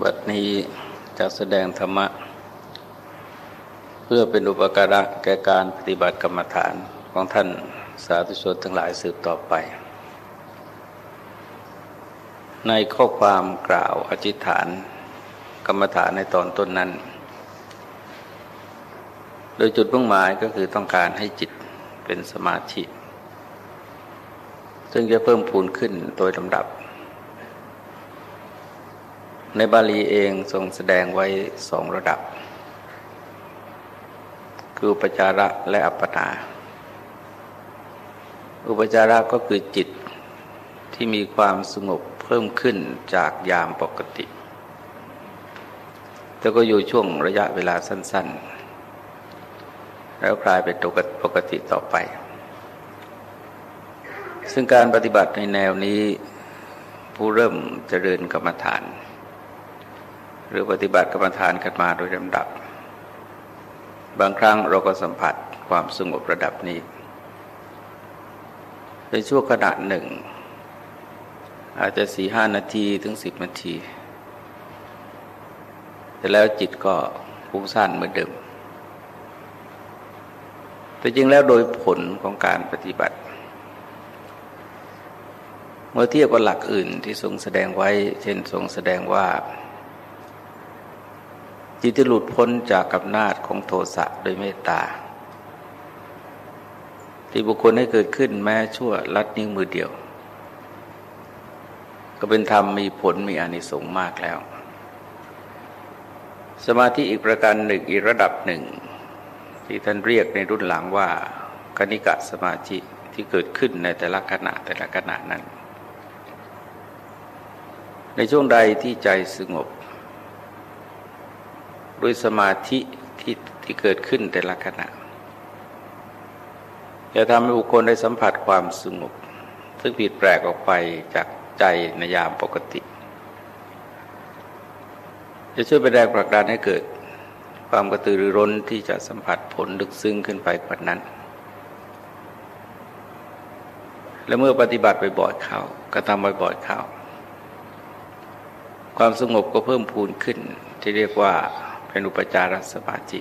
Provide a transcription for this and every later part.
บัดนี้จะแสดงธรรมะ เพื่อเป็นอุปการะแก่การปฏิบัติกรรมฐานของท่านสาธุชนทั้งหลายสืบต่อไป ในข้อความกล่าวอธิษฐาน กรรมฐานในตอนต้นนั้น โดยจุดมุ่งหมายก็คือต้องการให้จิตเป็นสมาธิ ซึ่งจะเพิ่มพูนขึ้นโดยลำดับ ในบาลีเองทรงแสดงไว้สองระดับ คืออุปจาระและอัปปนา อุปจาระก็คือจิตที่มีความสงบเพิ่มขึ้นจากยามปกติ แต่ก็อยู่ช่วงระยะเวลาสั้น ๆ แล้วกลายเป็นปกติต่อไป ซึ่งการปฏิบัติในแนวนี้ผู้เริ่มเจริญกรรมฐาน หรือปฏิบัติกรรมฐานกันมาโดยลำดับ บางครั้งเราก็สัมผัสความสงบระดับนี้ในช่วงขณะหนึ่ง อาจจะสี่ห้านาทีถึงสิบนาทีแต่แล้วจิตก็ฟุ้งซ่านเหมือนเดิม แต่จริงแล้วโดยผลของการปฏิบัติ เมื่อเทียบกับหลักอื่นที่ทรงแสดงไว้ เช่นทรงแสดงว่า จิตที่หลุดพ้นจากกำนาจของโทสะโดยเมตตา ที่บุคคลให้เกิดขึ้นแม้ชั่วลัดนิ้วมือเดียว ก็เป็นธรรมมีผลมีอานิสงส์มากแล้ว สมาธิอีกประการหนึ่งอีกระดับหนึ่ง ที่ท่านเรียกในรุ่นหลังว่าคณิกะสมาธิที่เกิดขึ้นในแต่ละขณะแต่ละขณะนั้น ในช่วงใดที่ใจสงบ ด้วยสมาธิที่ที่เกิดขึ้นแต่ละขณะจะทำให้บุคคลได้สัมผัสความสงบ ซึ่งผิดแปลกออกไปจากใจในยามปกติ จะช่วยเป็นแรงผลักดันให้เกิดความกระตือรือร้นที่จะสัมผัสผลลึกซึ้งขึ้นไปกว่านั้น และเมื่อปฏิบัติไปบ่อยเข้ากระทำบ่อยๆเข้า ความสงบก็เพิ่มพูนขึ้นที่เรียกว่า เป็นอุปจารสมาธิ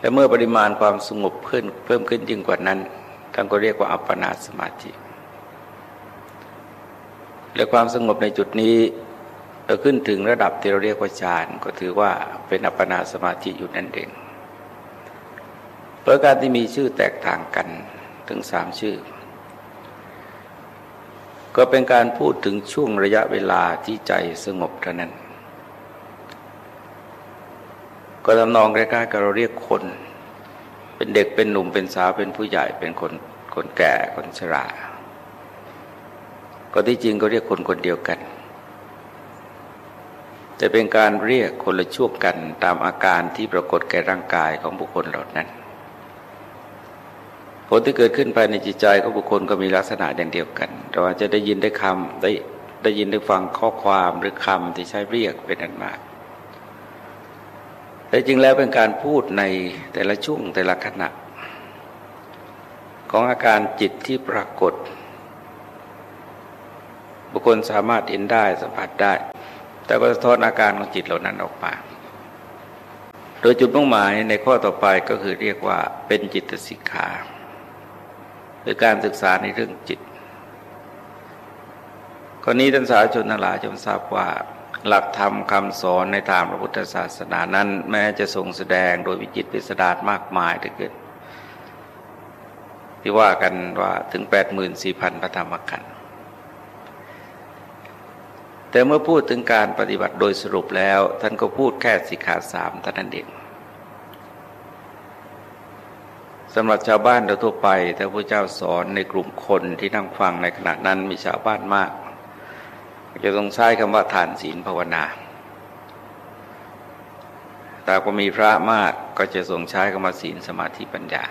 และเมื่อปริมาณความสงบเพิ่มเพิ่มขึ้นยิ่งกว่านั้นท่านก็เรียกว่าอัปปนาสมาธิและความสงบในจุดนี้เราขึ้นถึงระดับที่เราเรียกว่าฌานก็ถือว่าเป็นอัปปนาสมาธิอยู่นั่นเองเพราะการที่มีชื่อแตกต่างกันถึงสามชื่อ ก็เป็นการพูดถึงช่วงระยะเวลาที่ใจสงบเท่านั้น ก็ทำนองใกล้ๆกับเราเรียกคน เป็นเด็กเป็นหนุ่มเป็นสาวเป็นผู้ใหญ่เป็นคนคนแก่คนชรา ก็ที่จริงก็เรียกคนคนเดียวกัน แต่เป็นการเรียกคนละช่วงกันตามอาการที่ปรากฏแก่ร่างกายของบุคคลเหล่านั้น ผลที่เกิดขึ้นภายในจิตใจของบุคคลก็มีลักษณะอย่างเดียวกัน เราอาจจะได้ยินได้คำได้ได้ยินได้ฟังข้อความหรือคำที่ใช้เรียกเป็นอันมาก แต่จริงแล้วเป็นการพูดในแต่ละช่วงแต่ละขณะ ของอาการจิตที่ปรากฏ บุคคลสามารถเห็นได้สัมผัสได้ แต่ก็สะท้อนอาการของจิตเหล่านั้นออกมา โดยจุดมุ่งหมายในข้อต่อไปก็คือเรียกว่าเป็นจิตสิกขาคือการศึกษาในเรื่องจิตกรณีท่านสาชนทั้งหลายจงทราบว่า หลักธรรมคำสอนในทางพระพุทธศาสนานั้น แม้จะทรงแสดงโดยวิจิตพิสดารมากมายถึงเกิด ที่ว่ากันว่าถึงแปดหมื่นสี่พันพระธรรมขันธ์แต่เมื่อพูดถึงการปฏิบัติโดยสรุปแล้ว ท่านก็พูดแค่สิกขาสามท่านั้นเองสำหรับชาวบ้านโดยทั่วไปแต่พระเจ้าสอนในกลุ่มคนที่นั่งฟังในขณะนั้นมีชาวบ้านมาก จะต้องใช้คำว่าทานศีลภาวนา แต่ก็มีพระมากก็จะทรงใช้คำว่าศีลสมาธิปัญญา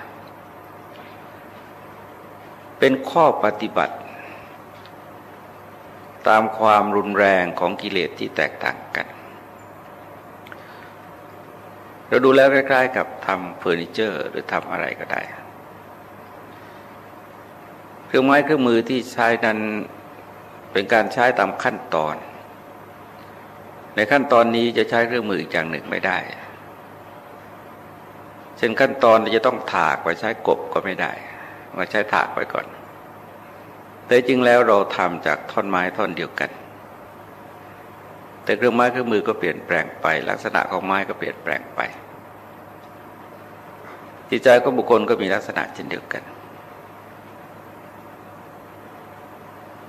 เป็นข้อปฏิบัติ ตามความรุนแรงของกิเลสที่แตกต่างกัน เราดูแล้วใกล้ๆกับทำเฟอร์นิเจอร์ หรือทำอะไรก็ได้ เครื่องไม้เครื่องมือที่ใช้นั้น เป็นการใช้ตามขั้นตอน ในขั้นตอนนี้จะใช้เครื่องมืออีกอย่างหนึ่งไม่ได้ เช่นขั้นตอนจะต้องถากไปใช้กบก็ไม่ได้มาใช้ถากไว้ก่อน แต่จริงแล้วเราทำจากท่อนไม้ท่อนเดียวกัน แต่เครื่องไม้เครื่องมือก็เปลี่ยนแปลงไป ลักษณะของไม้ก็เปลี่ยนแปลงไปจิตใจของบุคคลก็มีลักษณะเช่นเดียวกัน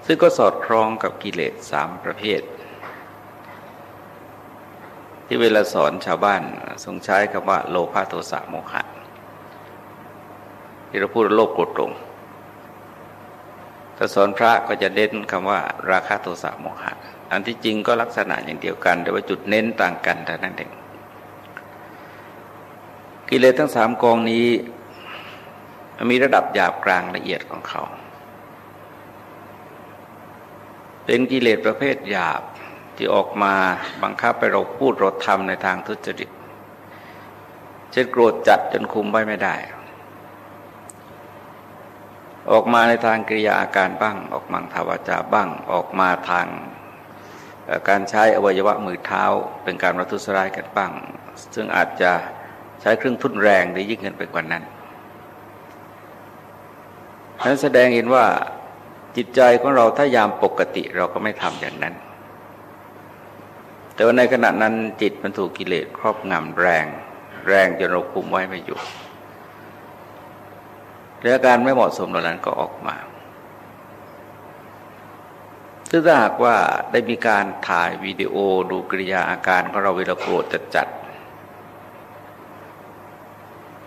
ซึ่งก็สอดคล้องกับกิเลสสามประเภท ที่เวลาสอนชาวบ้านทรงใช้คำว่าโลภะโทสะโมหะที่เราพูดโลภโกรธหลงถ้าสอนพระก็จะเน้นคำว่า ราคะโทสะโมหะ อันที่จริงก็ลักษณะอย่างเดียวกัน แต่ว่าจุดเน้นต่างกันเท่านั้นเองกิเลสทั้งสามกองนี้ มีระดับหยาบกลางละเอียดของเขา เป็นกิเลสประเภทหยาบที่ออกมาบังคับไปเราพูดเราทำในทางทุจริตเช่นโกรธจัดจนคุมไว้ไม่ได้ ออกมาในทางกิริยาอาการบ้าง ออกมาทาวาจาบ้าง ออกมาทางการใช้อวัยวะมือเท้าเป็นการรัทุสร้ายกันบ้าง ซึ่งอาจจะใช้เครื่องทุ่นแรงได้ยิ่งขึ้นไปกว่านั้นนั้นแสดงเห็นว่า จิตใจของเราถ้ายามปกติเราก็ไม่ทำอย่างนั้น แต่ว่าในขณะนั้นจิตมันถูกกิเลสครอบงำแรง แรงจนเราคุมไว้ไม่อยู่และอาการไม่เหมาะสมเหล่านั้นก็ออกมาซึ่งถ้าหากว่าได้มีการถ่ายวิดีโอดูกริยาอาการของเราเวลาโกรธจัดจัด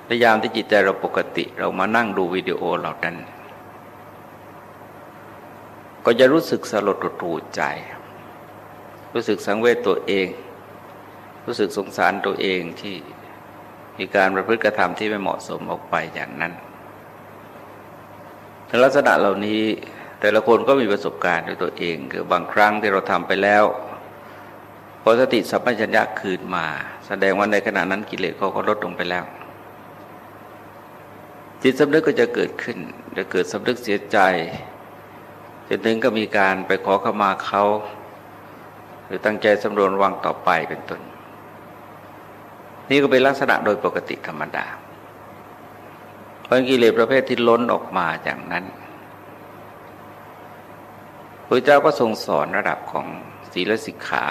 ในยามที่จิตใจเราปกติ เรามานั่งดูวิดีโอเหล่านั้น ก็จะรู้สึกสลดหูใจ รู้สึกสังเวชตัวเอง รู้สึกสงสารตัวเองที่มีการประพฤติกระทำที่ไม่เหมาะสมออกไปอย่างนั้นลักษณะเหล่านี้แต่ละคนก็มีประสบการณ์ด้วยตัวเองคือบางครั้งที่เราทำไปแล้วพอสติสัมปชัญญะคืนมา แสดงว่าในขณะนั้นกิเลสเขาก็ลดลงไปแล้ว จิตสำนึกก็จะเกิดขึ้น จะเกิดสำนึกเสียใจ จนถึงก็มีการไปขอขมาเขา หรือตั้งใจสำรวจวังต่อไปเป็นต้น นี่ก็เป็นลักษณะโดยปกติธรรมดาเพราะกิเลสประเภทที่ล้นออกมาอย่างนั้นพระเจ้าก็ทรงสอนระดับของศีลสิกขา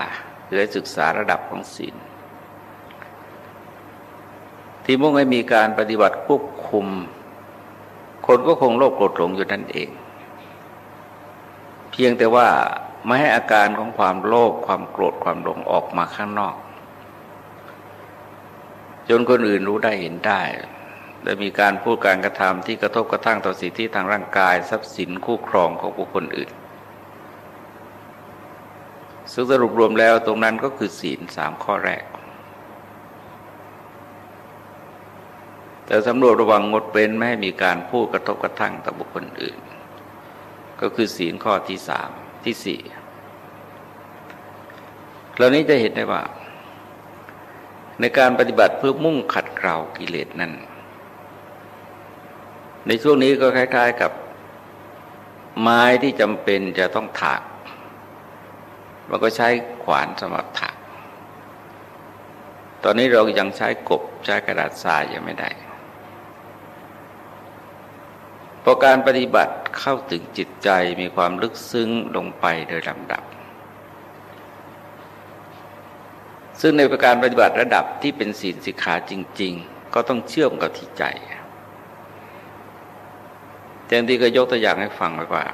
หรือศึกษาระดับของศีล ที่มุ่งให้มีการปฏิบัติควบคุม คนก็คงโลภโกรธหลงอยู่นั่นเอง พียงแต่ว่าไม่ให้อาการของความโลภความโกรธความหลงออกมาข้างนอก จนคนอื่นรู้ได้เห็นได้และมีการพูดการกระทำที่กระทบกระทั่งต่อสิทธิทางร่างกาย ทรัพย์สินคู่ครองของบุคคลอื่นซึ่งสรุปรวมแล้วตรงนั้นก็คือศีลสามข้อแรก แต่สำรวจระวังงดเว้นไม่ให้มีการพูดกระทบกระทั่งต่อบุคคลอื่น ก็คือศีลข้อที่สามที่สี่เหล่านี้จะเห็นได้ว่า ในการปฏิบัติเพื่อมุ่งขัดเกลากิเลสนั้น ในช่วงนี้ก็คล้าย ๆกับไม้ที่จำเป็นจะต้องถาก มันก็ใช้ขวานสำหรับถาก ตอนนี้เรายังใช้กบใช้กระดาษทรายยังไม่ได้พอการปฏิบัติ เข้าถึงจิตใจมีความลึกซึ้งลงไปโดยลำดับ ซึ่งในประการปฏิบัติระดับที่เป็นศีลสิกขาจริง ๆ ก็ต้องเชื่อมกับที่ใจแางที่ก็ยกตัวอย่างให้ฟังไว้ว่า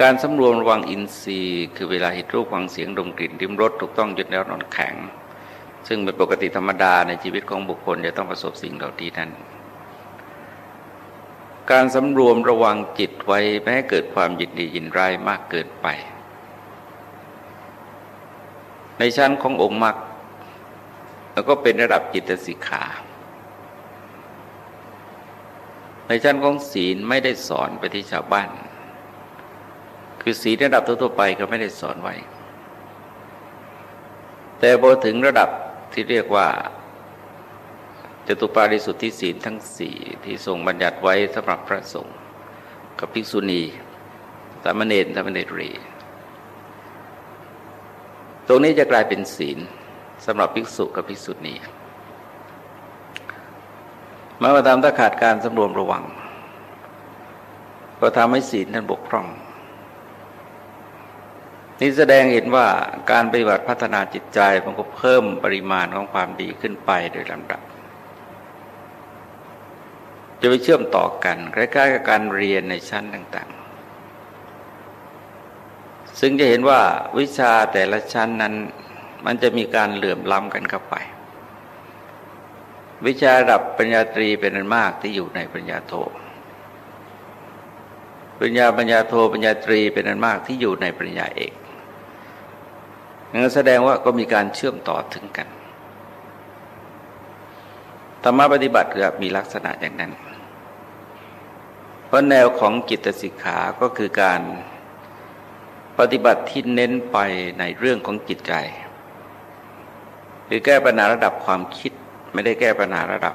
การสำรวมระวังอินทรีย์ คือเวลาเห็นรูปฟังเสียงดมกลิ่นริมรสถูกต้องยึดแล้วนอนแข็ง ซึ่งเป็นปกติธรรมดาในชีวิตของบุคคลจะต้องประสบสิ่งเหล่านี้นั้น การสำรวมระวังจิตไว้ไม่ให้เกิดความยินดียินร้ายมากเกินไป ในชั้นขององค์มรรคแล้วก็เป็นระดับจิตสิกขา ในชั้นของศีลไม่ได้สอนไปที่ชาวบ้าน คือศีลระดับทั่วไปก็ไม่ได้สอนไว้ แต่พอถึงระดับที่เรียกว่า จตุปาริสุทธิศีลทั้งสี่ที่ทรงบัญญัติไว้สำหรับพระสงฆ์กับภิกษุณีสามเณรสามเณรี ตรงนี้จะกลายเป็นศีลสำหรับภิกษุกับภิกษุณีมาว่าตามถ้าขาดการสำรวมระวัง ก็ทำให้ศีลนั้นบกพร่อง นี่แสดงเห็นว่าการปฏิบัติพัฒนาจิตใจมันก็เพิ่มปริมาณของความดีขึ้นไปโดยลำดับ จะไปเชื่อมต่อกันใกล้ๆกับการเรียนในชั้นต่าง ๆ ซึ่งจะเห็นว่าวิชาแต่ละชั้นนั้น มันจะมีการเหลื่อมล้ำกันเข้าไป วิชาระดับปัญญาตรีเป็นอันมากที่อยู่ในปัญญาโทปัญญาปัญญาโทปัญญาตรีเป็นอันมากที่อยู่ในปัญญาเอกนั่นแสดงว่าก็มีการเชื่อมต่อถึงกันธรรมะปฏิบัติก็มีลักษณะอย่างนั้น ราะแนวของจิตสิกขาก็คือการปฏิบัติที่เน้นไปในเรื่องของจิตใจคือแก้ปัญหาระดับความคิดไม่ได้แก้ปัญหาระดับ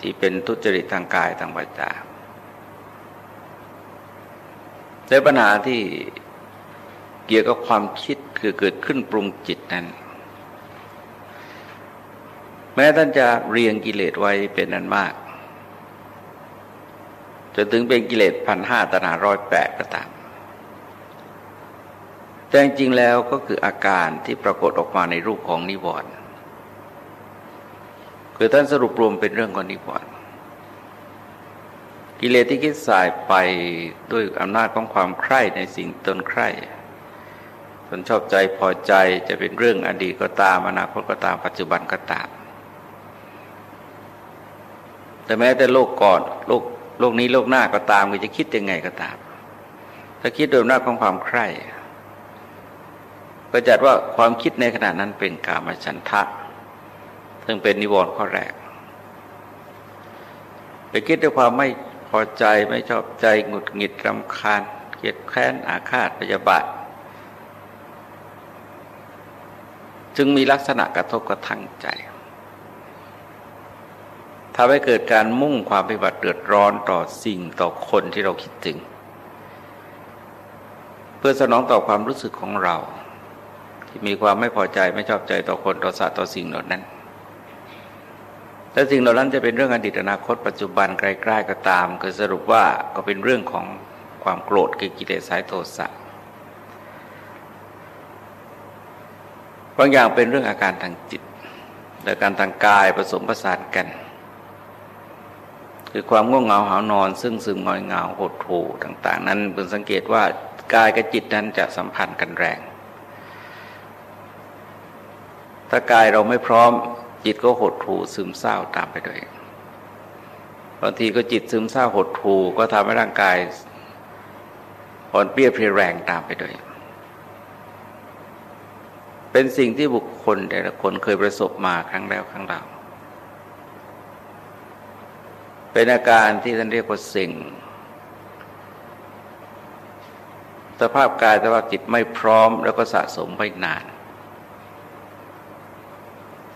ที่เป็นทุจริตทางกายทางวาจาแต่ปัญหาที่เกี่ยวกับความคิดคือเกิดขึ้นปรุงจิตนั้น แม้ท่านจะเรียงกิเลสไว้เป็นอันมาก จนถึงเป็นกิเลสพันห้าตนาร้อยแปดก็ตาม แต่จริงแล้วก็คืออาการที่ปรากฏออกมาในรูปของนิวรณ์คือท่านสรุปรวมเป็นเรื่องของนิวรณ์กิเลสที่คิดสายไปด้วยอำนาจของความใคร่ในสิ่งตนใคร่ตนชอบใจพอใจจะเป็นเรื่องอดีตก็ตามอนาคตก็ตามปัจจุบันก็ตาม แต่แม้แต่โลกก่อนโลก โลกนี้โลกหน้าก็ตามก็จะคิดยังไงก็ตาม ถ้าคิดโดยอำนาจของความใคร่ก็จัดว่าความคิดในขณะนั้นเป็นกามฉันทะ ซึ่งเป็นนิวรณ์ข้อแรกไปคิดด้วยความไม่พอใจไม่ชอบใจหงุดหงิดรำคาญเกลียดแค้นอาฆาตพยาบาทจึงมีลักษณะกระทบกระทั่งใจ ทำให้เกิดการมุ่งความปฏิบัติเดือดร้อนต่อสิ่งต่อคนที่เราคิดถึง เพื่อสนองต่อความรู้สึกของเรา ที่มีความไม่พอใจไม่ชอบใจต่อคนต่อสัตว์ต่อสิ่งเหล่านั้นแต่สิ่งเหล่านั้นจะเป็นเรื่องอดีตอนาคตปัจจุบันใกล้ๆก็ตามคือสรุปว่าก็เป็นเรื่องของความโกรธคือกิเลสสายโทสะบางอย่างเป็นเรื่องอาการทางจิตแต่การทางกายผสมประสานกัน คือความง่วงเหงาหานอน ซึ่งซึมงอยเงาหดหู่ต่าง ๆ นั้นเป็นสังเกตว่ากายกับจิตนั้นจะสัมพันธ์กันแรง ถ้ากายเราไม่พร้อมจิตก็หดหู่ซึมเศร้าตามไปด้วยบางทีก็จิตซึมเศร้าหดหู่ก็ทำให้ร่างกายอ่อนเปี้ยเพรียแรงตามไปด้วย เป็นสิ่งที่บุคคลแต่ละคนเคยประสบมาครั้งแล้วครั้งเล่า เป็นอาการที่ท่านเรียกว่าสิ่ง สภาพกายสภาพจิตไม่พร้อมแล้วก็สะสมไปนาน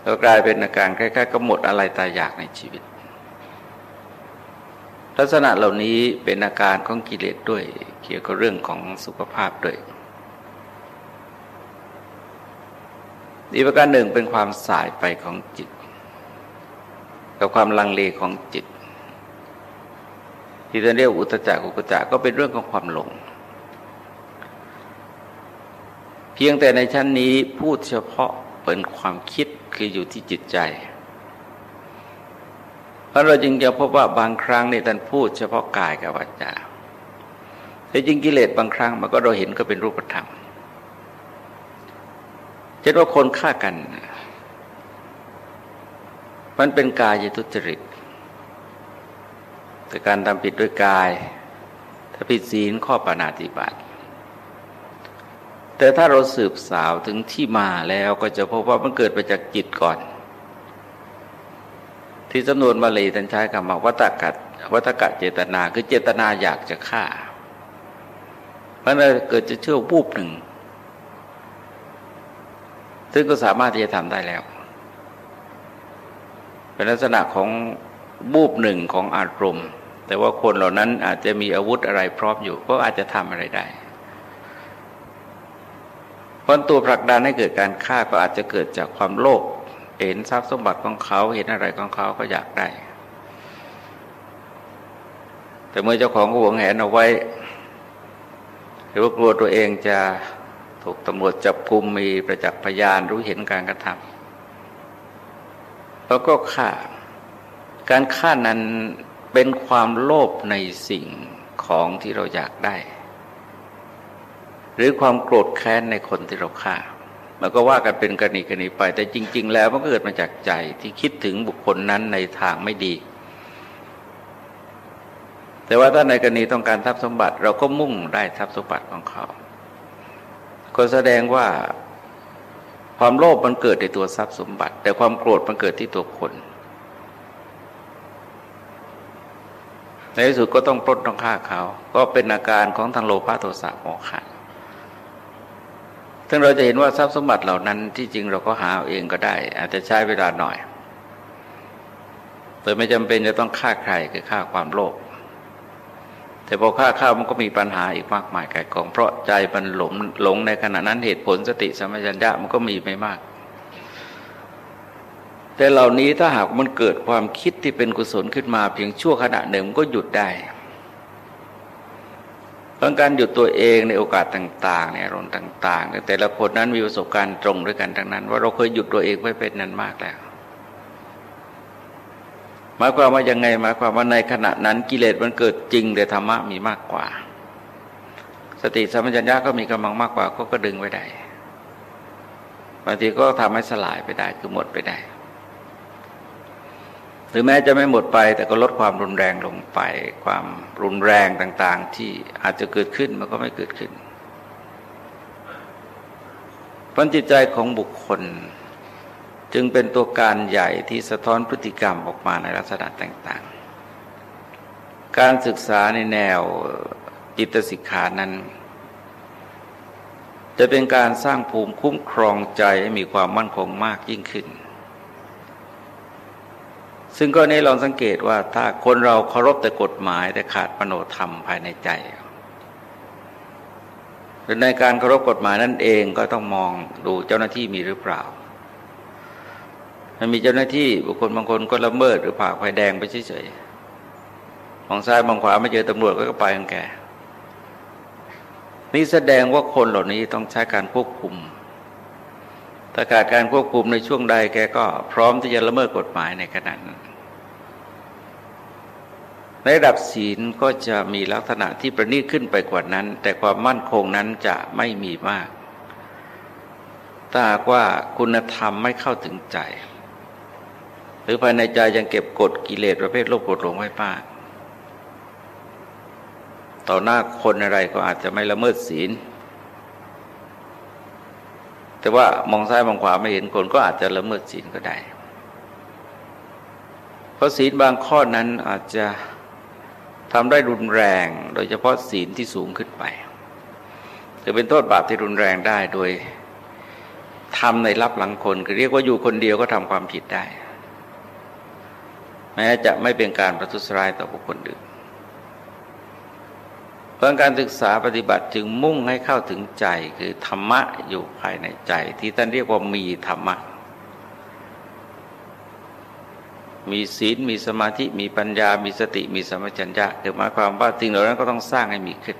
ก็กลายเป็นอาการคล้ายๆกับหมดอะไรตายอยากในชีวิต ลักษณะเหล่านี้เป็นอาการของกิเลสด้วย เกี่ยวกับเรื่องของสุขภาพด้วยอีกประการหนึ่งเป็นความสายไปของจิต กับความลังเลของจิต ที่จะเรียกอุตจักกุกจักก็เป็นเรื่องของความหลง เพียงแต่ในชั้นนี้พูดเฉพาะเป็นความคิดคืออยู่ที่จิตใจ เพราะเราจึงจะพบว่าบางครั้งในท่านพูดเฉพาะกายกับวาจาแต่จริงกิเลสบางครั้งมันก็เราเห็นก็เป็นรูปธรรมเช่นว่าคนฆ่ากัน มันเป็นกายทุจริต แต่การทำผิดด้วยกาย ถ้าผิดศีลข้อปานาติบาตแต่ถ้าเราสืบสาวถึงที่มาแล้วก็จะพบว่ามันเกิดมาจากจิตก่อน ที่จำนวนมาลยท่านใช้คำว่าวัตกัดวัตกะเจตนาคือเจตนาอยากจะฆ่ามันเกิดจะเชื่อวูบหนึ่ง ซึ่งก็สามารถที่จะทำได้แล้ว เป็นลักษณะของ บูบหนึ่งของอารมณ์ แต่ว่าคนเหล่านั้นอาจจะมีอาวุธอะไรพร้อมอยู่ ก็อาจจะทำอะไรได้เพราะตัวผลักดันให้เกิดการฆ่าก็อาจจะเกิดจากความโลภเห็นทรัพย์สมบัติของเขาเห็นอะไรของเขาก็อยากได้ แต่เมื่อเจ้าของก็หวงแหนเอาไว้ หรือว่ากลัวตัวเองจะถูกตำรวจจับกุมมีประจักษ์พยานรู้เห็นการกระทำแล้วก็ฆ่า การฆ่านั้นเป็นความโลภในสิ่งของที่เราอยากได้ หรือความโกรธแค้นในคนที่เราฆ่ามันก็ว่ากันเป็นกรณีกรณีไป แต่จริง ๆ แล้วมันก็เกิดมาจากใจที่คิดถึงบุคคลนั้นในทางไม่ดี แต่ว่าถ้าในกรณีต้องการทรัพย์สมบัติ เราก็มุ่งได้ทรัพย์สมบัติของเขาก็แสดงว่าความโลภมันเกิดในตัวทรัพย์สมบัติ แต่ความโกรธมันเกิดที่ตัวคน ในที่สุดก็ต้องปล้นต้องฆ่าเขา ก็เป็นอาการของทางโลภะโทสะโมหะซึ่งเราจะเห็นว่าทรัพย์สมบัติเหล่านั้นที่จริงเราก็หาเอาเองก็ได้ อาจจะใช้เวลาหน่อยโดยไม่จำเป็นจะต้องฆ่าใครคือฆ่าความโลภแต่พอฆ่าข้าวมันก็มีปัญหาอีกมากมายกายกอง เพราะใจมันหลงหลงในขณะนั้นเหตุผลสติสมัชัญญะมันก็มีไม่มาก แต่เหล่านี้ถ้าหากมันเกิดความคิดที่เป็นกุศลขึ้นมา เพียงชั่วขณะหนึ่งมันก็หยุดได้เพราะการหยุดตัวเองในโอกาสต่างๆในอารมณ์ต่าง ๆ แต่ละคนนั้นมีประสบการณ์ตรงด้วยกันทั้งนั้น ว่าเราเคยหยุดตัวเองไว้เป็นนั้นมากแล้วหมายความว่ายังไงหมายความว่าในขณะนั้นกิเลสมันเกิดจริงแต่ธรรมะมีมากกว่า สติสัมปชัญญะก็มีกำลังมากกว่าก็ก็ดึงไว้ได้บางทีก็ทำให้สลายไปได้คือหมดไปได้ รือแม้จะไม่หมดไป แต่ก็ลดความรุนแรงลงไป ความรุนแรงต่างๆ ที่อาจจะเกิดขึ้นมันก็ไม่เกิดขึ้นพันจิตใจของบุคคล จึงเป็นตัวการใหญ่ที่สะท้อนพฤติกรรมออกมาในลักษณะต่างๆ การศึกษาในแนวจิตสิกขานั้น จะเป็นการสร้างภูมิคุ้มครองใจให้มีความมั่นคงมากยิ่งขึ้น ซึ่งก็นี้ลองสังเกตว่าถ้าคนเราเคารพแต่กฎหมายแต่ขาดปโนธรรมภายในใจหรือในการเคารพกฎหมายนั่นเองก็ต้องมองดูเจ้าหน้าที่มีหรือเปล่า มันมีเจ้าหน้าที่บุคคลบางคนก็ละเมิดหรือผ่าไฟแดงไปเฉยๆมองซ้ายมองขวาไม่เจอตำรวจก็ไปกันแกนี่แสดงว่าคนเหล่านี้ต้องใช้การควบคุม ถ้าขาดการควบคุมในช่วงใดแกก็พร้อมที่จะละเมิดกฎหมายในขณะนั้นในระดับศีลก็จะมีลักษณะที่ประณีตขึ้นไปกว่านั้น แต่ความมั่นคงนั้นจะไม่มีมากถ้าหากว่าคุณธรรมไม่เข้าถึงใจ หรือภายในใจยังเก็บกดกิเลสประเภทโลภโกรธหลงไว้ป้าต่อหน้าคนอะไรก็อาจจะไม่ละเมิดศีล แต่ว่ามองซ้ายมองขวาไม่เห็นคนก็อาจจะละเมิดศีลก็ได้ เพราะศีลบางข้อนั้นอาจจะทำได้รุนแรง โดยเฉพาะศีลที่สูงขึ้นไปจะเป็นโทษบาปที่รุนแรงได้โดยทำในรับหลังคนคือเรียกว่าอยู่คนเดียวก็ทำความผิดได้ แม้จะไม่เป็นการประทุษร้ายต่อบุคคลอื่น ราะการศึกษาปฏิบัติจึงมุ่งให้เข้าถึงใจ คือธรรมะอยู่ภายในใจ ที่ท่านเรียกว่ามีธรรมะ มีศีลมีสมาธิมีปัญญา มีสติมีสมัจัญญะคือหมายความว่าสิ่งเหล่านั้นก็ต้องสร้างให้มีขึ้น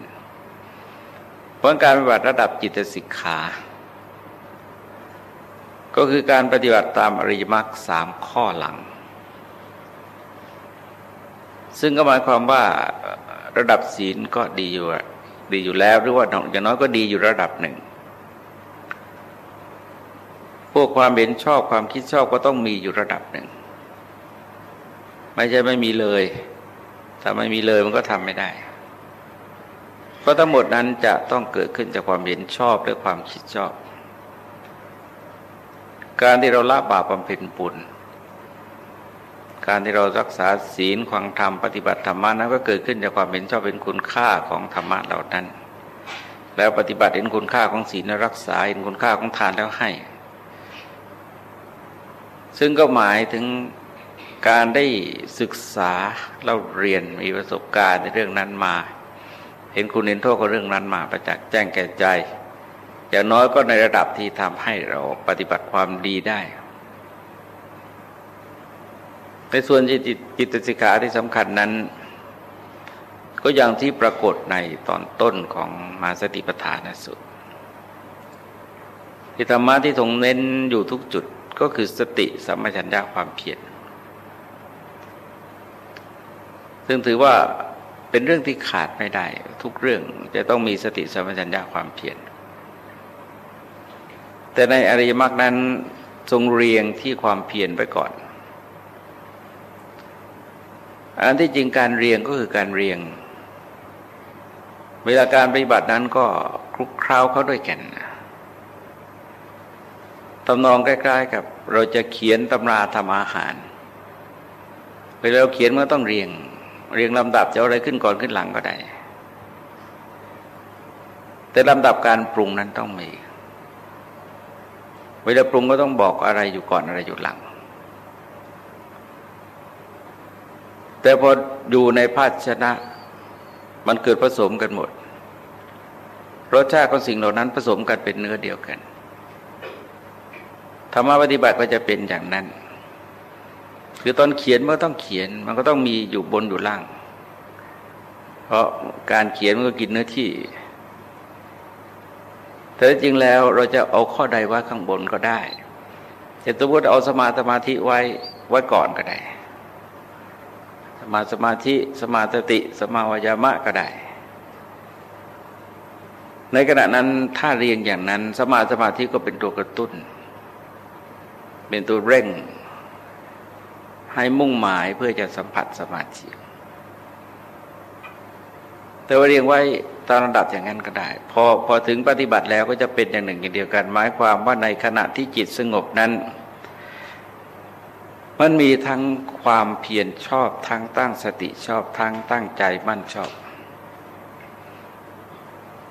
เพราะการปฏิบัติระดับจิตสิกขา ก็คือการปฏิบัติตามอริยมรรคสามข้อหลัง ซึ่งก็หมายความว่า ระดับศีลก็ดีอยู่ดีอยู่แล้ว หรือว่าอย่างน้อยก็ดีอยู่ระดับหนึ่ง พวกความเห็นชอบความคิดชอบก็ต้องมีอยู่ระดับหนึ่ง ไม่ใช่ไม่มีเลยถ้าไม่มีเลยมันก็ทำไม่ได้ เพราะทั้งหมดนั้นจะต้องเกิดขึ้นจากความเห็นชอบและความคิดชอบ การที่เราละบาปบำเพ็ญบุญ การที่เรารักษาศีลควางธรรมปฏิบัติธรรมนั้นก็เกิดขึ้นจากความเห็นชอบเป็นคุณค่าของธรรมะเหล่านั้น แล้วปฏิบัติเห็นคุณค่าของศีลรักษาเห็นคุณค่าของทานแล้วให้ ซึ่งก็หมายถึงการได้ศึกษาเราเรียนมีประสบการณ์ในเรื่องนั้นมา เห็นคุณเห็นโทษกับเรื่องนั้นมาประจักษ์แจ้งแก่ใจ อย่างน้อยก็ในระดับที่ทำให้เราปฏิบัติความดีได้ ในส่วนจิตจิตสิกขาที่สำคัญนั้น ก็อย่างที่ปรากฏในตอนต้นของมาสติปัฏฐานสุดที่ธรรมะที่ทรงเน้นอยู่ทุกจุดก็คือสติสัมปชัญญะความเพียรซึ่งถือว่าเป็นเรื่องที่ขาดไม่ได้ ทุกเรื่องจะต้องมีสติสัมปชัญญะความเพียรแต่ในอริยมรรคนั้นทรงเรียงที่ความเพียรไปก่อน อันที่จริงการเรียงก็คือการเรียง เวลาการปฏิบัตินั้นก็คลุกเคล้าเข้าด้วยกันตำนองใกล้ๆกับ เราจะเขียนตำราทำอาหาร เวลาเราเขียนมันต้องเรียง เรียงลำดับจะอะไรขึ้นก่อนขึ้นหลังก็ได้ แต่ลำดับการปรุงนั้นต้องมี เวลาปรุงก็ต้องบอกอะไรอยู่ก่อนอะไรอยู่หลัง แต่พออยู่ในภาชนะ มันเกิดผสมกันหมด รสชาติของสิ่งเหล่านั้นผสมกันเป็นเนื้อเดียวกันธรรมะปฏิบัติก็จะเป็นอย่างนั้น คือตอนเขียนเมื่อต้องเขียน มันก็ต้องมีอยู่บนอยู่ล่าง เพราะการเขียนมันก็กินเนื้อที่ แต่จริงแล้วเราจะเอาข้อใดไว้ข้างบนก็ได้แต่ตัวพุทเอาสมาสมาธิไว้ไว้ก่อนก็ได้ มาสมาธิสมาสติ สมาวายามะก็ได้ ในขณะนั้นถ้าเรียงอย่างนั้น สมาสมาธิก็เป็นตัวกระตุ้น เป็นตัวเร่ง ให้มุ่งหมายเพื่อจะสัมผัสสมาธิแต่ว่าเรียงไว้ตามระดับอย่างนั้นก็ได้ พอพอถึงปฏิบัติแล้วก็จะเป็นอย่างหนึ่งอย่างเดียวกัน หมายความว่าในขณะที่จิตสงบนั้น มันมีทั้งความเพียรชอบทั้งตั้งสติชอบทั้งตั้งใจมั่นชอบ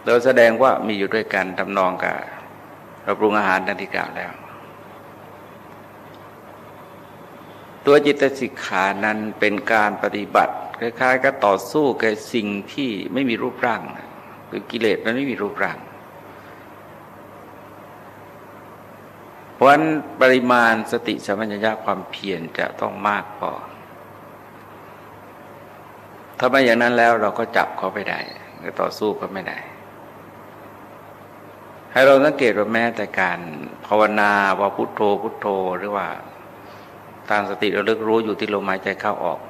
โดยแสดงว่ามีอยู่ด้วยกันทำนองกับเราปรุงอาหารดังที่กล่าวแล้ว ตัวจิตสิกขานั้นเป็นการปฏิบัติ คล้ายๆกับต่อสู้กับสิ่งที่ไม่มีรูปร่าง คือกิเลสมันไม่มีรูปร่าง เพราะฉะนั้นปริมาณสติสัมปชัญญะความเพียรจะต้องมากพอถ้าไม่อย่างนั้นแล้วเราก็จับเขาไม่ได้ก็ต่อสู้ก็ไม่ได้ ให้เราสังเกตว่าแม้แต่การภาวนาว่าพุโทโธพุโทโธหรือว่าตั้งสติเราเลิกรู้อยู่ที่ลมหายใจเข้าออก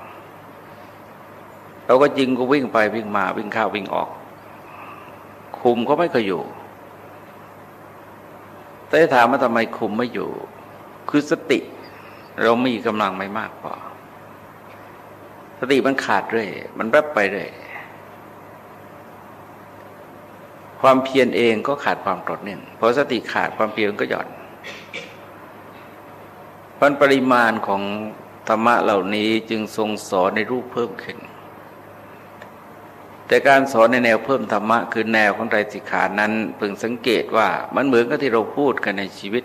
เราก็จริงก็วิ่งไปวิ่งมาวิ่งเข้าวิ่งออก คุมก็ไม่เคยอยู่ แต่ถามว่าทำไมคุมไม่อยู่ คือสติ เรามีกำลังไม่มากพอสติมันขาดเรื่อยมันแวบไปเรื่อยความเพียรเองก็ขาดความต่อเนื่องพอสติขาดความเพียรก็หย่อนพันปริมาณของธรรมะเหล่านี้จึงทรงสอนในรูปเพิ่มขึ้น แต่การสอนในแนวเพิ่มธรรมะคือแนวของไตรสิกขานั้นพึงสังเกตว่ามันเหมือนกับที่เราพูดกันในชีวิต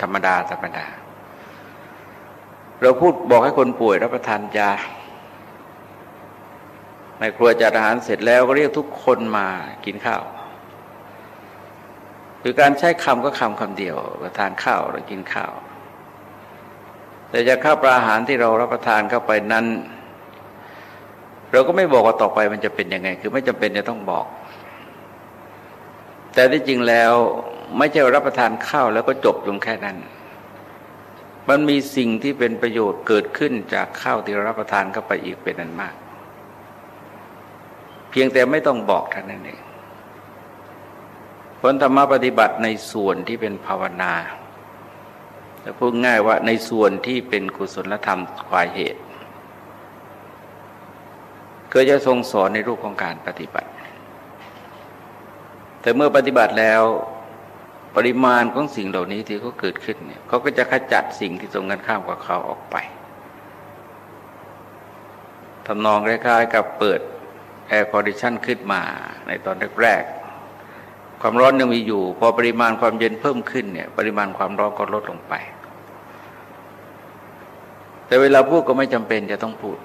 ธรรมดาธรรมดา เราพูดบอกให้คนป่วยรับประทานยาในครัวจัดอาหารเสร็จแล้วก็เรียกทุกคนมากินข้าว คือการใช้คำก็คำคำเดียวประทานข้าวหรือกินข้าว แต่จะข้าวปลาอาหารที่เรารับประทานเข้าไปนั้น เราก็ไม่บอกว่าต่อไปมันจะเป็นยังไง คือไม่จำเป็นจะต้องบอก แต่ที่จริงแล้วไม่ใช่รับประทานข้าวแล้วก็จบลงแค่นั้น มันมีสิ่งที่เป็นประโยชน์เกิดขึ้นจากข้าวที่เรารับประทานเข้าไปอีกเป็นนั้นมาก เพียงแต่ไม่ต้องบอกท่านั้นเองผลธรรมปฏิบัติในส่วนที่เป็นภาวนาจะพูดง่ายว่าในส่วนที่เป็นกุศลธรรมฝ่ายเหตุ ก็จะทรงสอนในรูปของการปฏิบัติ แต่เมื่อปฏิบัติแล้วปริมาณของสิ่งเหล่านี้ที่เขาเกิดขึ้นเนี่ยเขาก็จะขจัดสิ่งที่ตรงกันข้ามกับเขาออกไปทำนองคล้ายๆกับเปิด air condition ขึ้นมาในตอนแรกๆความร้อนยังมีอยู่ พอปริมาณความเย็นเพิ่มขึ้นเนี่ยปริมาณความร้อนก็ลดลงไป แต่เวลาพูดก็ไม่จำเป็นจะต้องพูด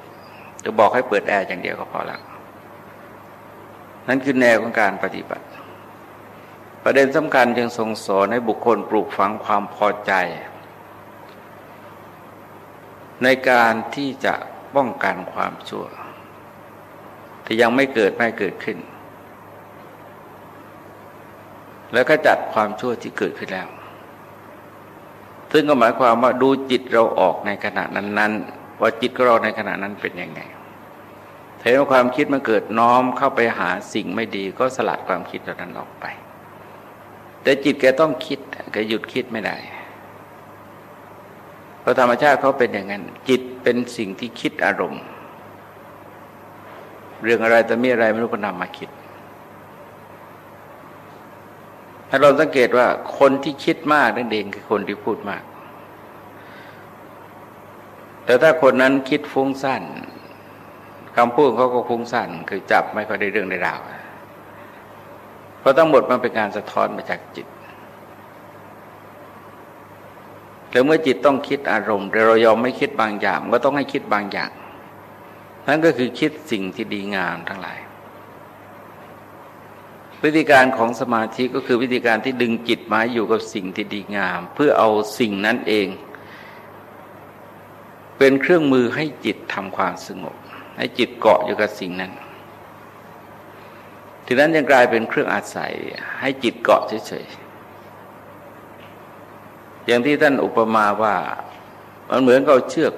จะบอกให้เปิดแอร์อย่างเดียวก็พอแล้วนั่นคือแนวของการปฏิบัติ ประเด็นสำคัญจึงทรงสอนให้บุคคลปลูกฝังความพอใจ ในการที่จะป้องกันความชั่ว ที่ยังไม่เกิดไม่เกิดขึ้น แล้วก็จัดความชั่วที่เกิดขึ้นแล้ว ซึ่งก็หมายความว่าดูจิตเราออกในขณะนั้น ๆ ว่าจิตของเราในขณะนั้นเป็นยังไงเห็นว่าความคิดมันเกิดน้อมเข้าไปหาสิ่งไม่ดีก็สลัดความคิดเหล่านั้นออกไป แต่จิตแกต้องคิดแกหยุดคิดไม่ได้เพราะธรรมชาติเขาเป็นอย่างนั้น จิตเป็นสิ่งที่คิดอารมณ์ เรื่องอะไรแต่มีอะไรไม่รู้ก็นำมาคิดถ้าเราสังเกตว่าคนที่คิดมากนั่นเองคือคนที่พูดมาก แต่ถ้าคนนั้นคิดฟุ้งสั้นคำพูดเขาก็ฟุ้งสั้นคือจับไม่ค่อยได้เรื่องได้ราวเพราะทั้งหมดมันเป็นการสะท้อนมาจากจิตแล้วเมื่อจิตต้องคิดอารมณ์แต่เรายอมไม่คิดบางอย่างก็ต้องให้คิดบางอย่าง นั่นก็คือคิดสิ่งที่ดีงามทั้งหลาย วิธีการของสมาธิก็คือวิธีการที่ดึงจิตมาอยู่กับสิ่งที่ดีงาม เพื่อเอาสิ่งนั้นเอง เป็นเครื่องมือให้จิตทำความสงบ ให้จิตเกาะอยู่กับสิ่งนั้นทีนั้นยังกลายเป็นเครื่องอาศัยให้จิตเกาะเฉยๆอย่างที่ท่านอุปมาว่ามันเหมือนกับเชือก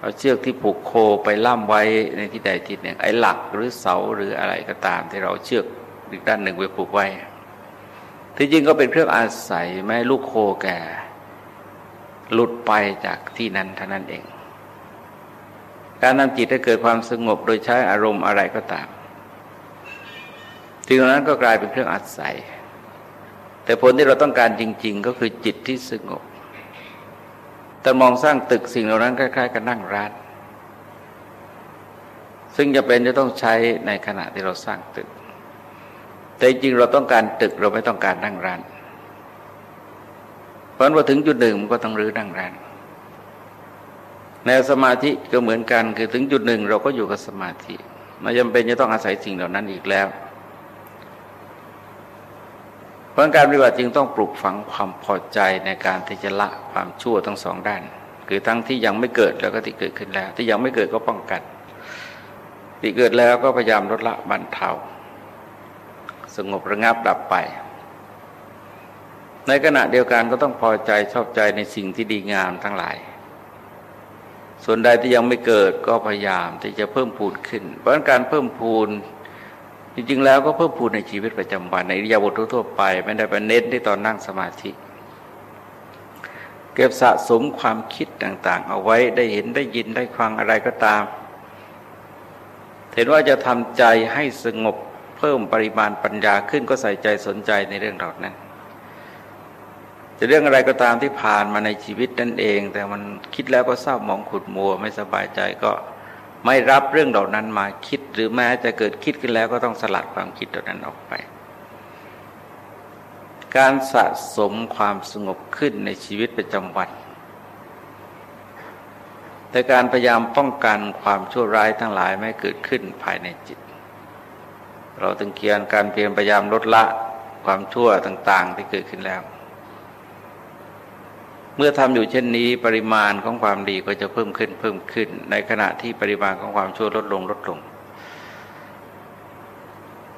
เอาเชือกที่ผูกโคไปล่ำไว้ในที่ใดที่หนึ่งไอ้หลักหรือเสาหรืออะไรก็ตาม ที่เราเชือกอีกด้านหนึ่งไปผูกไว้ที่จริงก็เป็นเครื่องอาศัยไม่ลูกโคแก่ หลุดไปจากที่นั้นเท่านั้นเอง การนำจิตให้เกิดความสงบโดยใช้อารมณ์อะไรก็ตามสิ่งนั้นก็กลายเป็นเครื่องอัศัย แต่ผลที่เราต้องการจริง ๆ ก็คือจิตที่สงบแต่มองสร้างตึกสิ่งเหล่านั้นคล้ายๆกับนั่งร้าน ซึ่งจะเป็นจะต้องใช้ในขณะที่เราสร้างตึก แต่จริงเราต้องการตึกเราไม่ต้องการนั่งร้าน เพราะว่าถึงจุดหนึ่งมันก็ต้องรื้อนั่งร้านแนวสมาธิก็เหมือนกันคือถึงจุดหนึ่งเราก็อยู่กับสมาธิไม่จำเป็นจะต้องอาศัยสิ่งเหล่านั้นอีกแล้ว เพราะการปฏิบัติจึงต้องปลูกฝังความพอใจในการที่จะละความชั่วทั้งสองด้าน คือทั้งที่ยังไม่เกิดแล้วก็ที่เกิดขึ้นแล้ว ที่ยังไม่เกิดก็ป้องกัน ที่เกิดแล้วก็พยายามลดละบรรเทาสงบระงับดับไป ในขณะเดียวกันก็ต้องพอใจชอบใจในสิ่งที่ดีงามทั้งหลาย ส่วนใดที่ยังไม่เกิดก็พยายามที่จะเพิ่มพูนขึ้น เพราะการเพิ่มพูนจริงๆแล้วก็เพิ่มพูนในชีวิตประจำวันในอิริยาบถทั่วไป ไม่ได้ไปเน้นที่ตอนนั่งสมาธิ เก็บสะสมความคิดต่างๆ เอาไว้ได้เห็นได้ยินได้ฟังอะไรก็ตาม เห็นว่าจะทำใจให้สงบเพิ่มปริมาณปัญญาขึ้นก็ใส่ใจสนใจในเรื่องเหล่านั้น จะเรื่องอะไรก็ตามที่ผ่านมาในชีวิตนั่นเอง แต่มันคิดแล้วก็เศร้าหมองขุดมัวไม่สบายใจก็ไม่รับเรื่องเหล่านั้นมาคิด หรือแม้จะเกิดคิดขึ้นแล้วก็ต้องสลัดความคิดเหล่านั้นออกไป การสะสมความสงบขึ้นในชีวิตประจำวันแต่การพยายามป้องกันความชั่วร้ายทั้งหลายไม่เกิดขึ้นภายในจิต เราตึงเกียนการเพียรพยายามลดละความชั่วต่าง ๆ ที่เกิดขึ้นแล้ว เมื่อทำอยู่เช่นนี้ปริมาณของความดีก็จะเพิ่มขึ้นเพิ่มขึ้น ในขณะที่ปริมาณของความชั่วลดลงลดลง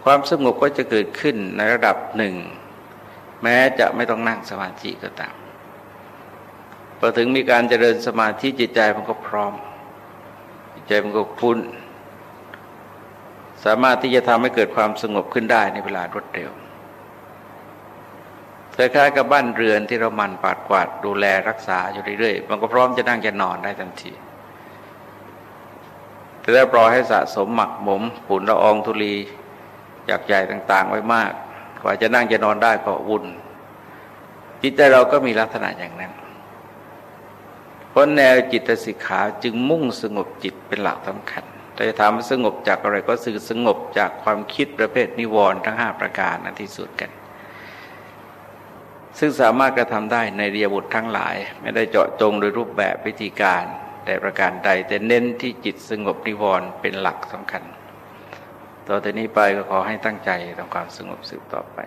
ความสงบก็จะเกิดขึ้นในระดับหนึ่ง แม้จะไม่ต้องนั่งสมาธิก็ตามพอถึงมีการเจริญสมาธิจิตใจมันก็พร้อม จิตใจมันก็คุ้น สามารถที่จะทำให้เกิดความสงบขึ้นได้ในเวลารวดเร็ว คล้ายๆกับบ้านเรือนที่เรามันปาดกวาดดูแลรักษาอยู่เรื่อยๆมันก็พร้อมจะนั่งจะนอนได้ทันทีแต่ถ้าปล่อยให้สะสมหมักหมมฝุ่นละอองธุลีอยากใหญ่ต่าง ๆ ไว้มาก กว่าจะนั่งจะนอนได้ก็วุ่นจิตใจเราก็มีลักษณะอย่างนั้นเพราะแนวจิตสิกขาจึงมุ่งสงบจิตเป็นหลักสำคัญแต่จะถามสงบจากอะไรก็สื่อสงบจากความคิดประเภทนิวรณ์ทั้งห้าประการนั้นที่สุดกัน ซึ่งสามารถกระทำได้ในเรียบททั้งหลาย ไม่ได้เจาะจงโดยรูปแบบวิธีการ แต่ประการใด แต่เน้นที่จิตสงบนิวรณ์เป็นหลักสำคัญ ต่อจากนี้ไปก็ขอให้ตั้งใจทำความสงบสืบต่อไป